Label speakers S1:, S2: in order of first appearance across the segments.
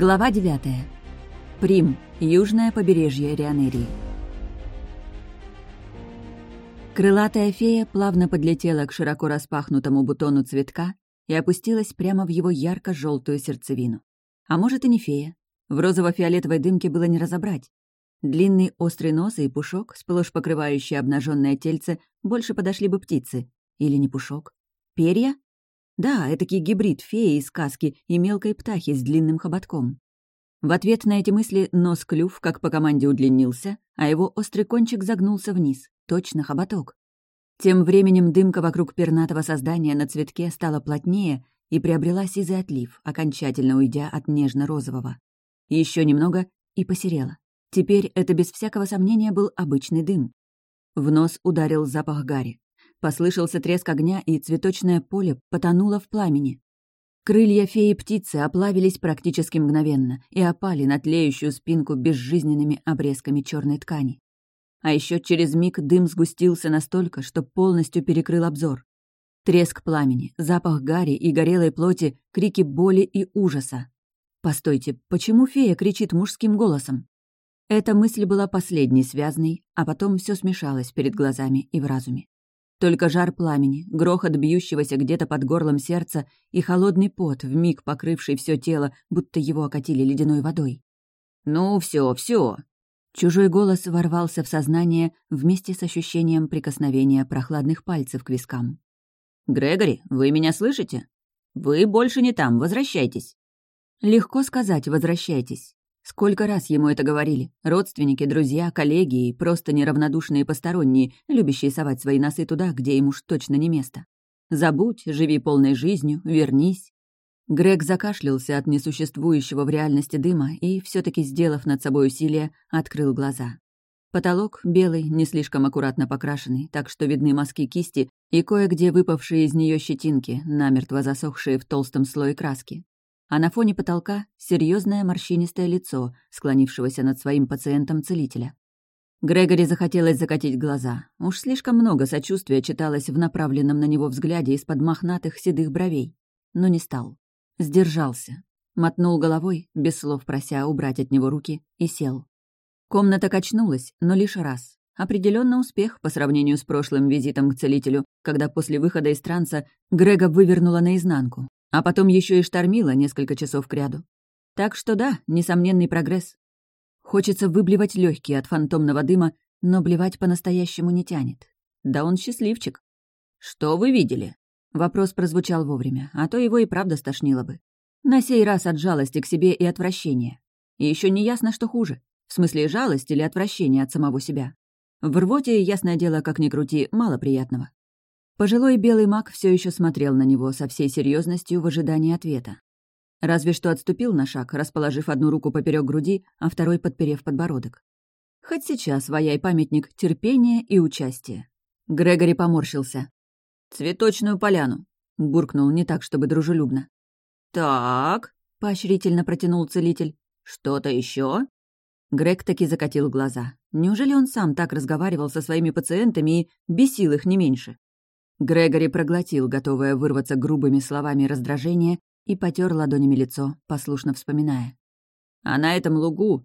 S1: Глава 9. Прим. Южное побережье Рионерии. Крылатая фея плавно подлетела к широко распахнутому бутону цветка и опустилась прямо в его ярко желтую сердцевину. А может, и не фея. В розово-фиолетовой дымке было не разобрать. Длинный острый нос и пушок, сплошь покрывающий обнаженное тельце, больше подошли бы птицы. Или не пушок? Перья? Да, этакий гибрид феи из сказки и мелкой птахи с длинным хоботком. В ответ на эти мысли нос-клюв, как по команде, удлинился, а его острый кончик загнулся вниз. Точно хоботок. Тем временем дымка вокруг пернатого создания на цветке стала плотнее и приобрела сизый отлив, окончательно уйдя от нежно-розового. Еще немного и посерела. Теперь это без всякого сомнения был обычный дым. В нос ударил запах гари. Послышался треск огня, и цветочное поле потонуло в пламени. Крылья феи-птицы оплавились практически мгновенно и опали на тлеющую спинку безжизненными обрезками черной ткани. А еще через миг дым сгустился настолько, что полностью перекрыл обзор. Треск пламени, запах гари и горелой плоти, крики боли и ужаса. Постойте, почему фея кричит мужским голосом? Эта мысль была последней связанной, а потом все смешалось перед глазами и в разуме. Только жар пламени, грохот бьющегося где-то под горлом сердца и холодный пот, вмиг покрывший все тело, будто его окатили ледяной водой. «Ну, все, все. Чужой голос ворвался в сознание вместе с ощущением прикосновения прохладных пальцев к вискам. «Грегори, вы меня слышите? Вы больше не там, возвращайтесь». Легко сказать «возвращайтесь». Сколько раз ему это говорили? Родственники, друзья, коллеги и просто неравнодушные посторонние, любящие совать свои носы туда, где ему уж точно не место. Забудь, живи полной жизнью, вернись. Грег закашлялся от несуществующего в реальности дыма и, все таки сделав над собой усилие, открыл глаза. Потолок белый, не слишком аккуратно покрашенный, так что видны мазки кисти и кое-где выпавшие из нее щетинки, намертво засохшие в толстом слое краски а на фоне потолка серьезное морщинистое лицо, склонившегося над своим пациентом целителя. Грегори захотелось закатить глаза. Уж слишком много сочувствия читалось в направленном на него взгляде из-под мохнатых седых бровей. Но не стал. Сдержался. Мотнул головой, без слов прося убрать от него руки, и сел. Комната качнулась, но лишь раз. Определенно успех по сравнению с прошлым визитом к целителю, когда после выхода из транса Грега вывернула наизнанку, а потом еще и штормило несколько часов кряду. Так что да, несомненный прогресс. Хочется выблевать легкие от фантомного дыма, но блевать по-настоящему не тянет. Да он счастливчик. «Что вы видели?» Вопрос прозвучал вовремя, а то его и правда стошнило бы. На сей раз от жалости к себе и отвращения. И еще не ясно, что хуже. В смысле, жалость или отвращение от самого себя. В рвоте, ясное дело, как ни крути, мало приятного. Пожилой белый маг все еще смотрел на него со всей серьезностью в ожидании ответа. Разве что отступил на шаг, расположив одну руку поперек груди, а второй подперев подбородок. Хоть сейчас ваяй памятник терпения и участия. Грегори поморщился. «Цветочную поляну», — буркнул не так, чтобы дружелюбно. «Так», — поощрительно протянул целитель. «Что-то еще? Грег таки закатил глаза. Неужели он сам так разговаривал со своими пациентами и бесил их не меньше? Грегори проглотил, готовое вырваться грубыми словами раздражение, и потер ладонями лицо, послушно вспоминая. «А на этом лугу...»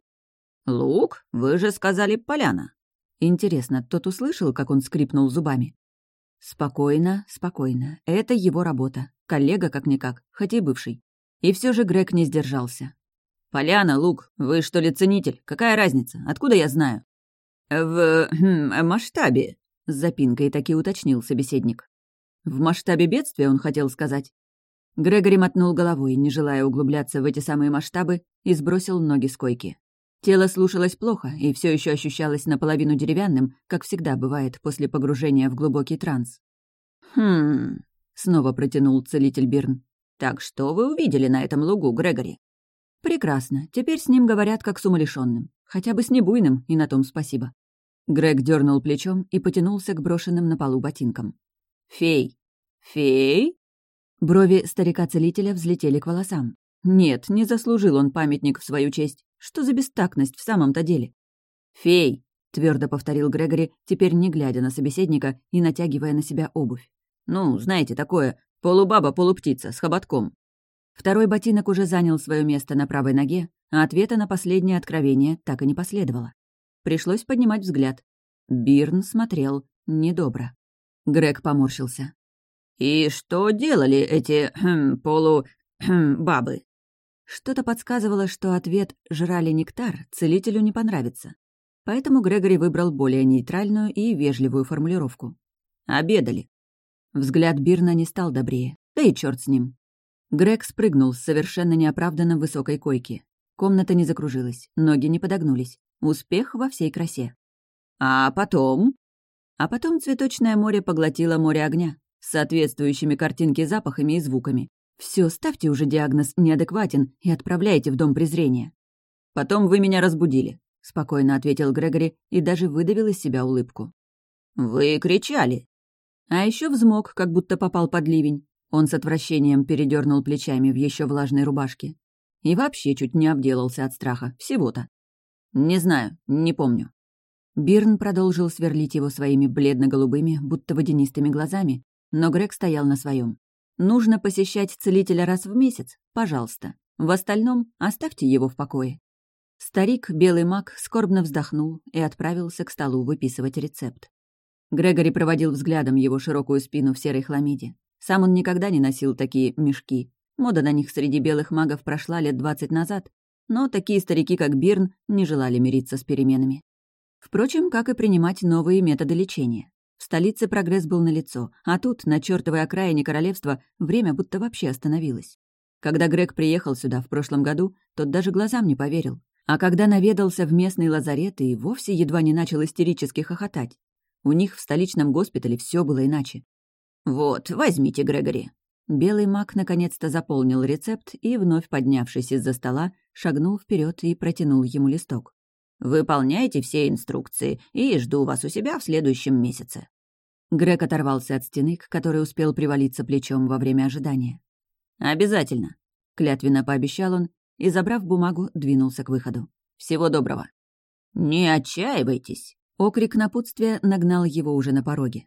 S1: «Луг? Вы же сказали поляна!» Интересно, тот услышал, как он скрипнул зубами? Спокойно, спокойно. Это его работа. Коллега как-никак, хоть и бывший. И все же Грег не сдержался. «Поляна, Лук, вы что ли ценитель? Какая разница? Откуда я знаю?» «В хм, масштабе», — с запинкой таки уточнил собеседник. В масштабе бедствия он хотел сказать. Грегори мотнул головой, не желая углубляться в эти самые масштабы, и сбросил ноги с койки. Тело слушалось плохо и все еще ощущалось наполовину деревянным, как всегда бывает после погружения в глубокий транс. «Хм...» — снова протянул целитель Бирн. «Так что вы увидели на этом лугу, Грегори?» «Прекрасно. Теперь с ним говорят как с умалишенным. Хотя бы с небуйным, и на том спасибо. Грег дернул плечом и потянулся к брошенным на полу ботинкам. «Фей! Фей?» Брови старика-целителя взлетели к волосам. Нет, не заслужил он памятник в свою честь. Что за бестактность в самом-то деле? «Фей!» — твердо повторил Грегори, теперь не глядя на собеседника и натягивая на себя обувь. «Ну, знаете, такое, полубаба-полуптица с хоботком». Второй ботинок уже занял свое место на правой ноге, а ответа на последнее откровение так и не последовало. Пришлось поднимать взгляд. Бирн смотрел недобро. Грег поморщился. «И что делали эти хм, полу... Хм, бабы?» Что-то подсказывало, что ответ «жрали нектар» целителю не понравится. Поэтому Грегори выбрал более нейтральную и вежливую формулировку. «Обедали». Взгляд Бирна не стал добрее. Да и черт с ним. Грег спрыгнул с совершенно неоправданно высокой койки. Комната не закружилась, ноги не подогнулись. Успех во всей красе. А потом... А потом цветочное море поглотило море огня с соответствующими картинки запахами и звуками. Все, ставьте уже диагноз «неадекватен» и отправляйте в дом презрения. Потом вы меня разбудили. — спокойно ответил Грегори и даже выдавил из себя улыбку. «Вы кричали!» А еще взмок, как будто попал под ливень. Он с отвращением передернул плечами в еще влажной рубашке. И вообще чуть не обделался от страха. Всего-то. «Не знаю, не помню». Бирн продолжил сверлить его своими бледно-голубыми, будто водянистыми глазами, но Грег стоял на своем. «Нужно посещать целителя раз в месяц? Пожалуйста. В остальном оставьте его в покое». Старик, белый маг, скорбно вздохнул и отправился к столу выписывать рецепт. Грегори проводил взглядом его широкую спину в серой хламиде. Сам он никогда не носил такие мешки. Мода на них среди белых магов прошла лет двадцать назад, но такие старики, как Бирн, не желали мириться с переменами. Впрочем, как и принимать новые методы лечения. В столице прогресс был налицо, а тут, на чертовой окраине королевства, время будто вообще остановилось. Когда Грег приехал сюда в прошлом году, тот даже глазам не поверил. А когда наведался в местный лазарет и вовсе едва не начал истерически хохотать. У них в столичном госпитале все было иначе. «Вот, возьмите, Грегори». Белый маг наконец-то заполнил рецепт и, вновь поднявшись из-за стола, шагнул вперед и протянул ему листок. «Выполняйте все инструкции и жду вас у себя в следующем месяце». Грег оторвался от стены, к которой успел привалиться плечом во время ожидания. «Обязательно», — клятвенно пообещал он и, забрав бумагу, двинулся к выходу. «Всего доброго!» «Не отчаивайтесь!» Окрик напутствия нагнал его уже на пороге.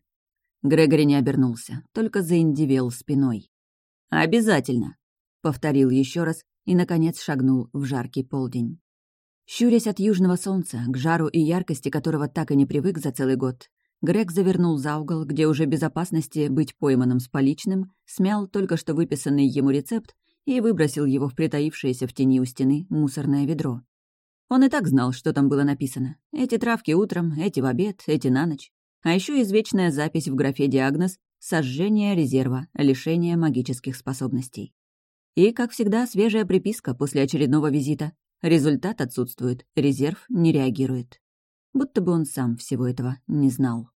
S1: Грегори не обернулся, только заиндивел спиной. «Обязательно!» — повторил еще раз и, наконец, шагнул в жаркий полдень. Щурясь от южного солнца, к жару и яркости которого так и не привык за целый год, Грег завернул за угол, где уже безопасности быть пойманным с поличным, смял только что выписанный ему рецепт и выбросил его в притаившееся в тени у стены мусорное ведро. Он и так знал, что там было написано. Эти травки утром, эти в обед, эти на ночь. А еще извечная запись в графе «Диагноз» — сожжение резерва, лишение магических способностей. И, как всегда, свежая приписка после очередного визита. Результат отсутствует, резерв не реагирует. Будто бы он сам всего этого не знал.